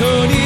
本当に